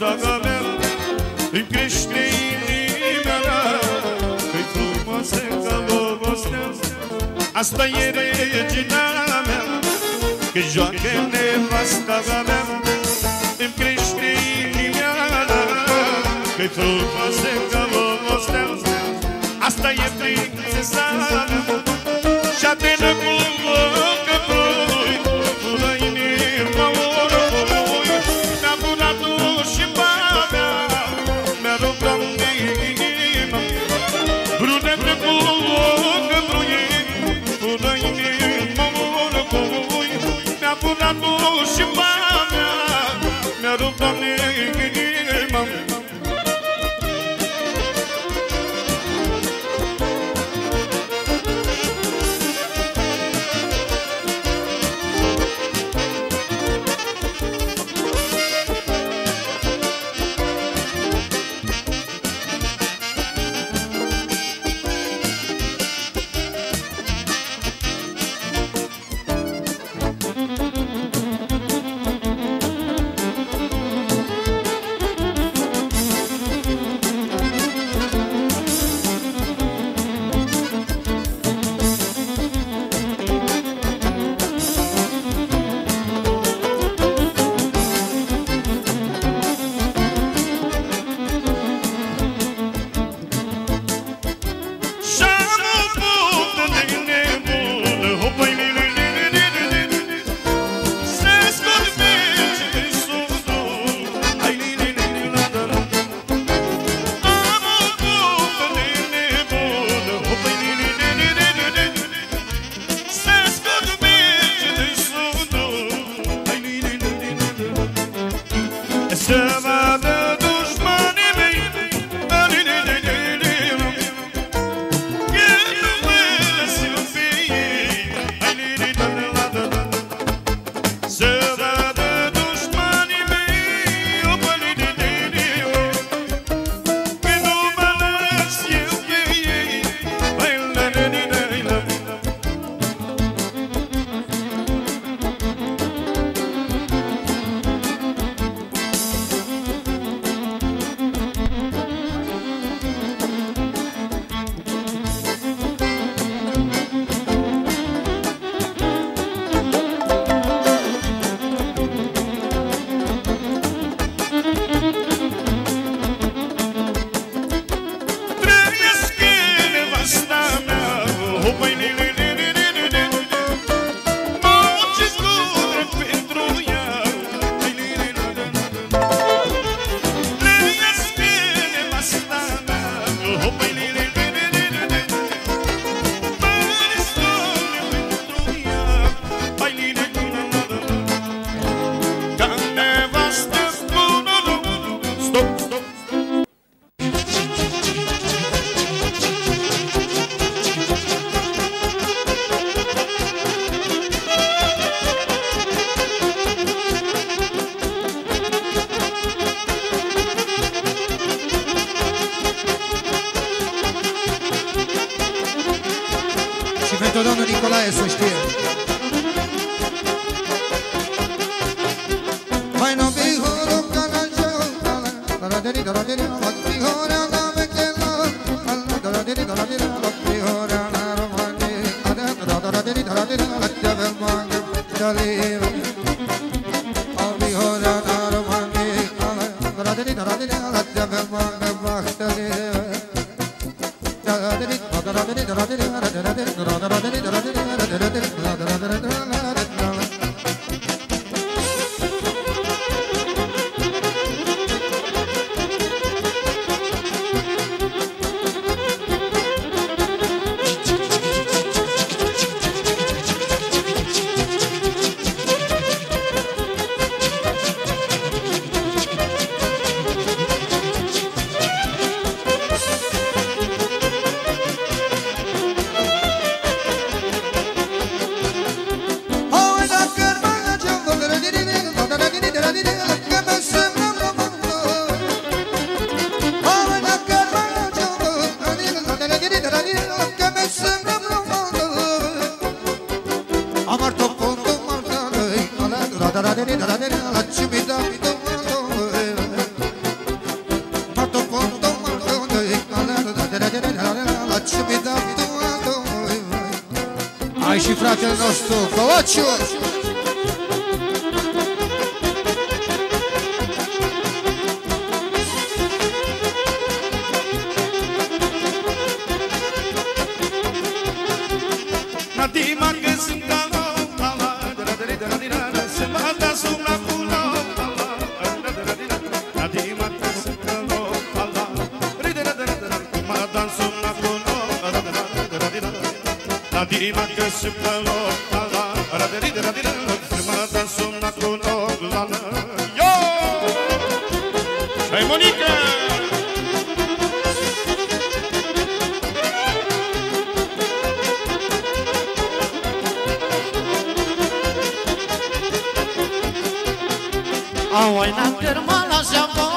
Când joacă nevasta mea Îmi crește inima mea Că-i frumoasă ca o stea Asta e regina mea Când joacă nevasta mea. Îmi crește inima mea Că-i frumoasă ca o stea Asta e prințesa mea Și-a cu nostru, Atunci și mama mea Mi-a rupt, Doamne, dansul na cono La dima că și pe La la la la la la la dansul La la Yo! Hai Monica! Au ai na termala și-am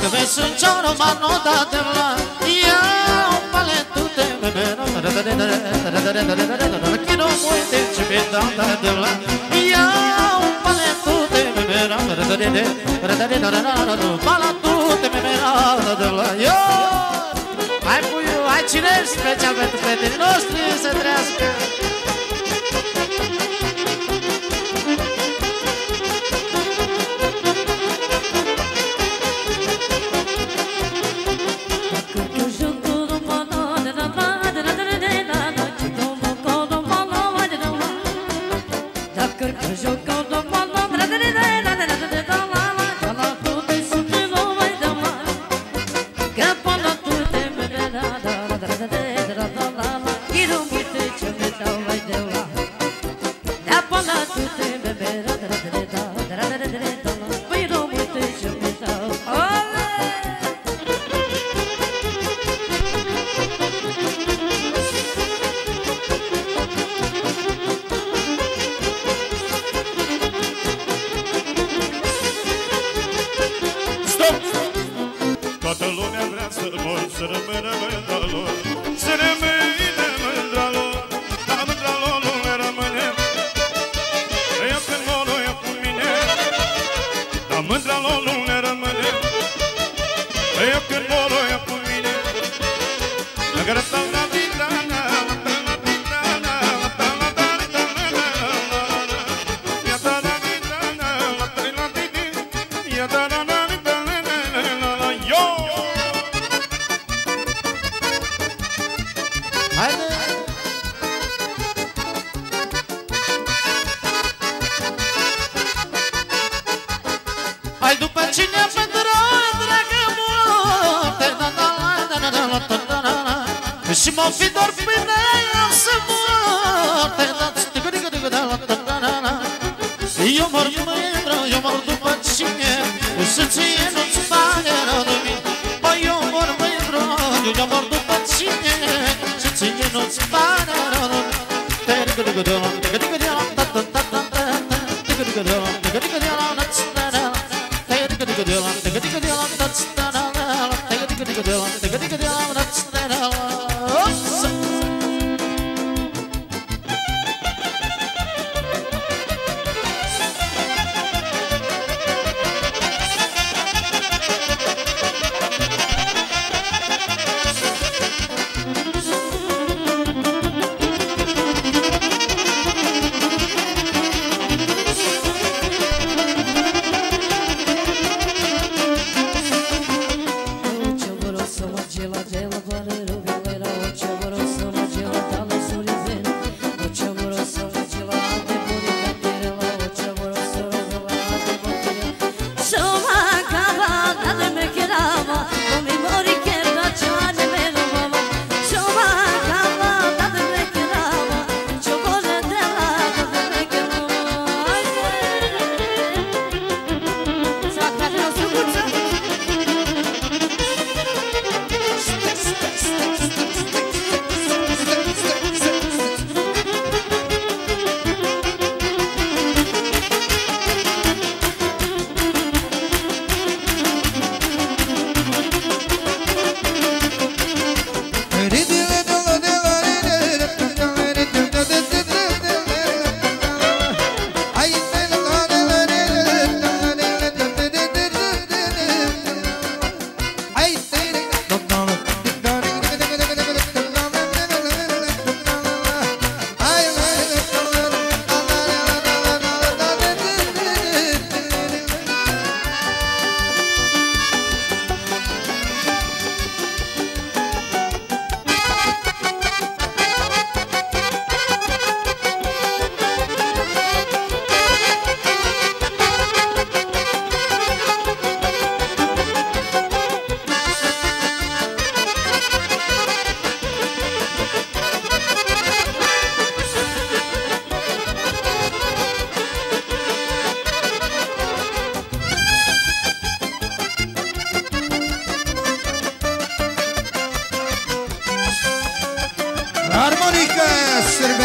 că vezi în ceoră m-a notat de la Iau paletute Chino multe ce mi-e data de la Iau paletute Palatute mi-e data de la Iau Hai puiu, hai cine special pentru prietenii noștri să trăiască? Sırmını ben să Sırmını Și m-au fi dor până am să mor Eu mor mândră, eu mor după cine? Să ție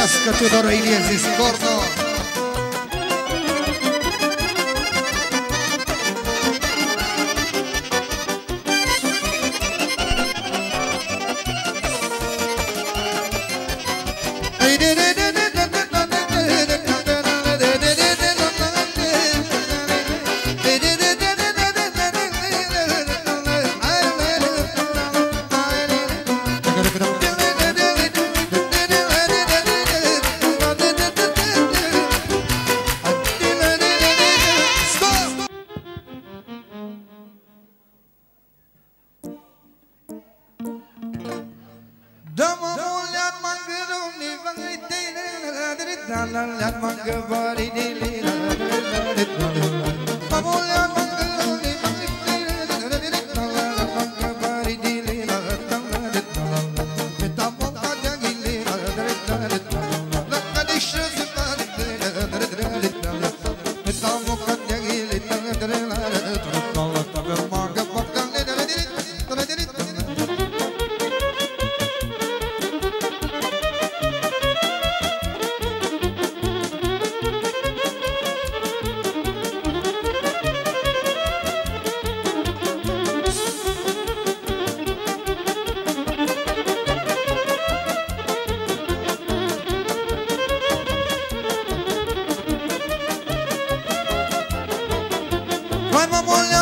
Mulțumesc tuturor Ilie Ziscorno la la la, mangă varinile, la la la la la la. Omule, Vamos a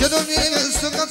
Yo dormí en el sofá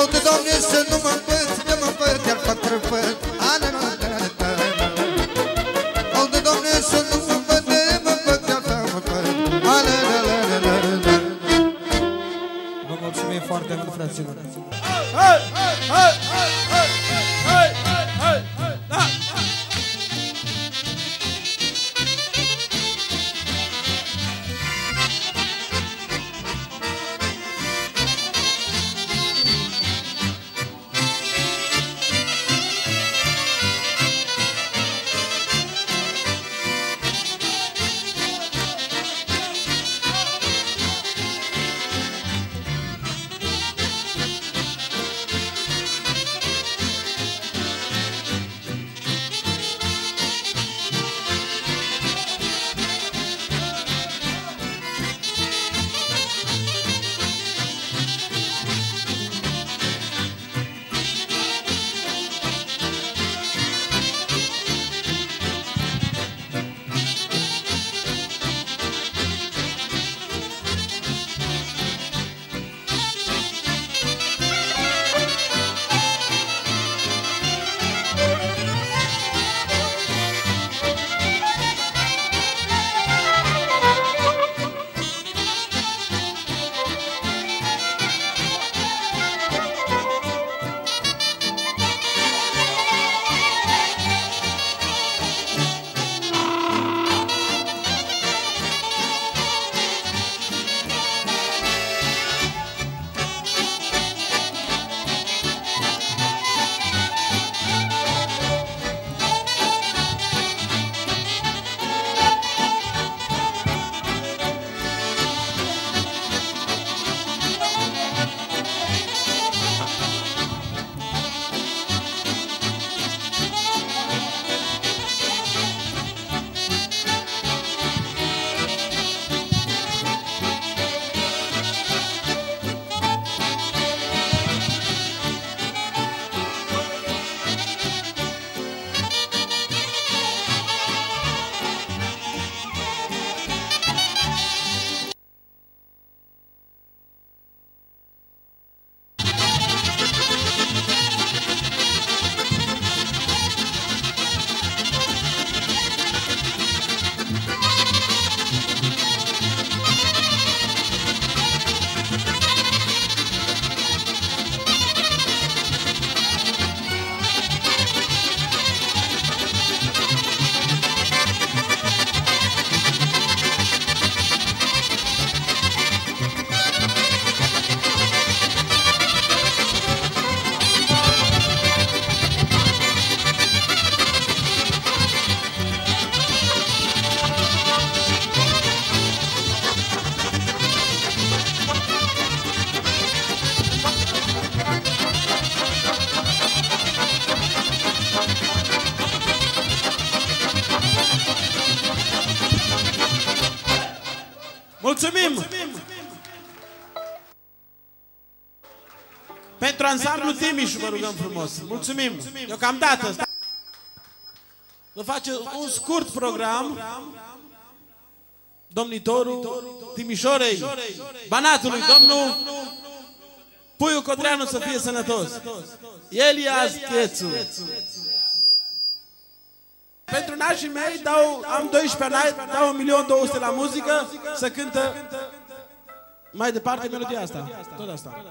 Au, de Doamne, să nu mă împăți, că mă împăți, iar fac răpăt Au, de Doamne, să nu mă împăți, mă împăți, iar fac răpăt Vă mulțumim foarte mult, fraților ansamblu Timiș vă rugăm frumos. Mulțumim! Deocamdată! Vă face un scurt program domnitorul Timișorei, Banatului, domnul Puiu Codreanu să fie sănătos. Elias Chețu. Pentru nașii mei dau, am 12 ani, dau 1.200.000 la muzică să cântă mai departe melodia asta. Tot asta.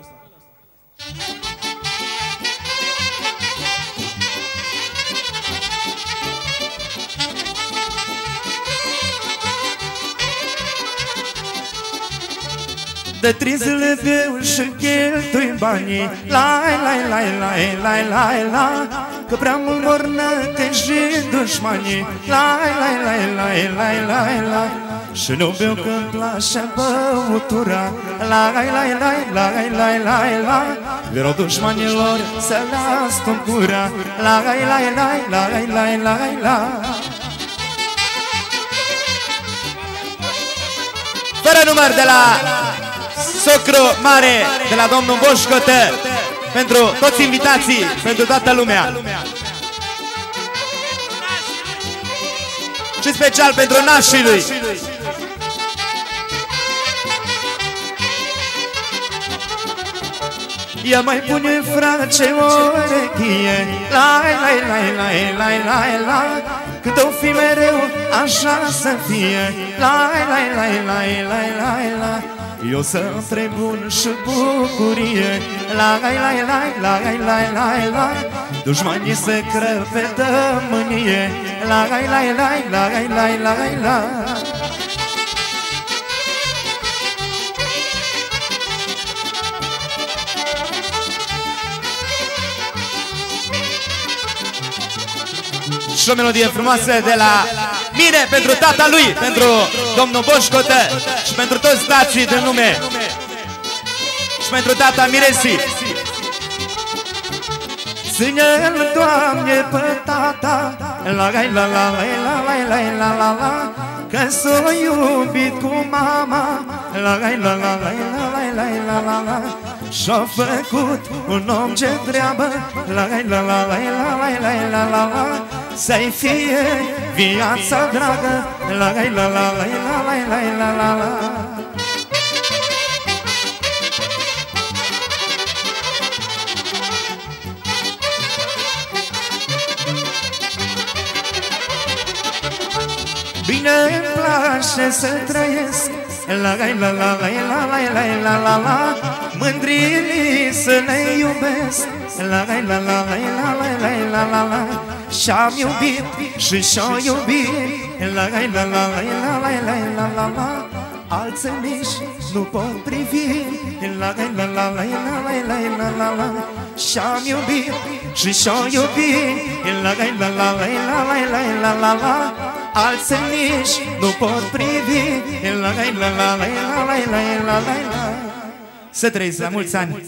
De trei zile beau și cheltui banii Lai, lai, lai, lai, lai, lai, lai Că prea mult mor năte și dușmanii Lai, lai, lai, lai, lai, lai, lai Și nu beau că-mi place băutura Lai, lai, lai, lai, lai, lai, lai Vreau dușmanilor să las tot gura Lai, lai, lai, lai, lai, lai, lai Fără număr de la Socru Mare, de la domnul Boșcotă, pentru toți invitații, pentru toată lumea. Și special pentru nașii lui. Ia mai pune frate o rechie Lai, lai, lai, lai, lai, lai, lai Cât o fi mereu așa să fie Lai, lai, lai, lai, lai, lai, lai eu să trec bun și bucurie Lai, lai, lai, lai, lai, lai, lai Dușmanii se crăpe de mânie Lai, lai, lai, lai, lai, lai, lai și o melodie frumoasă de la mine pentru tata lui, pentru domnul Boșcotă și pentru toți dații de nume și pentru tata Miresi. Ține-l, Doamne, pe tata La la la la la la la la la la la Că s-o iubit cu mama La la la la la la la la la la Și-a făcut un om ce treabă La la la la la la la la la la Să-i fie viața dragă La la la la la la la la la la Bine îmi place să trăiesc La la la la la la la la la la la Mândrilii să le iubesc La la la la la la la la la la Și-am iubit și și-o iubit La la la la la la la la la la la Alții nici nu pot privi La la la la la la la la la la Și-am iubit și și-o iubit La la la la la la la la la la Alții nici nu pot privi La la la la la la la la la la Să trăiți la mulți ani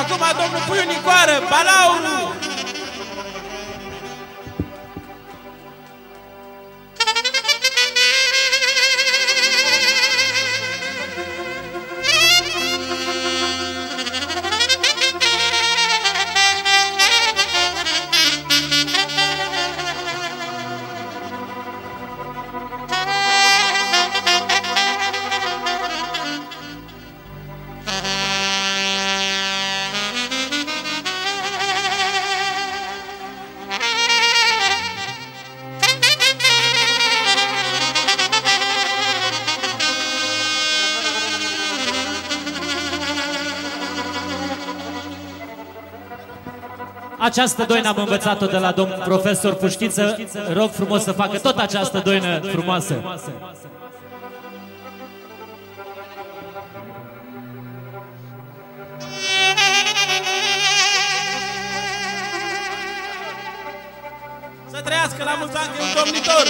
acum domnul pune în coară, balaurul, Această doină am învățat-o de la domn profesor Puștiță. Rog frumos să facă tot această doină frumoasă. Să trăiască la mulți ani, că e un domnitor!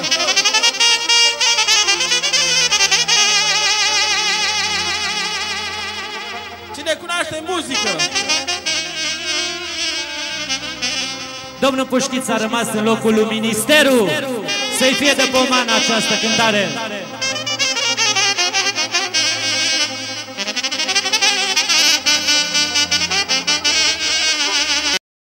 Cine cunoaște muzică? Domnul Puștiță a rămas în locul lui Ministerul. Să-i fie de pomană această cântare.